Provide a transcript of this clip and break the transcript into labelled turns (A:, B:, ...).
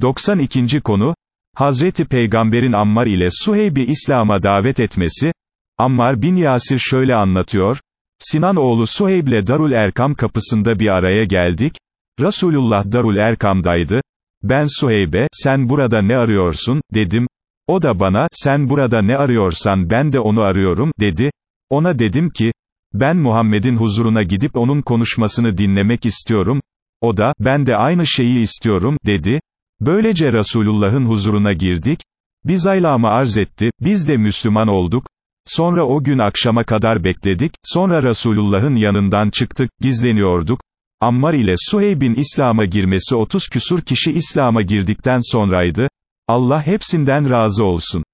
A: 92. konu, Hazreti Peygamberin Ammar ile Suheyb'i İslam'a davet etmesi, Ammar bin Yasir şöyle anlatıyor, Sinan oğlu Suheyb'le Darul Erkam kapısında bir araya geldik, Resulullah Darul Erkam'daydı, ben Suheyb'e, sen burada ne arıyorsun, dedim, o da bana, sen burada ne arıyorsan ben de onu arıyorum, dedi, ona dedim ki, ben Muhammed'in huzuruna gidip onun konuşmasını dinlemek istiyorum, o da, ben de aynı şeyi istiyorum, dedi, böylece Resulullah'ın huzuruna girdik, biz aylamı arz etti, biz de Müslüman olduk, sonra o gün akşama kadar bekledik, sonra Resulullah'ın yanından çıktık, gizleniyorduk, Ammar ile Suheyb'in İslam'a girmesi 30 küsur kişi İslam'a girdikten sonraydı, Allah hepsinden razı olsun.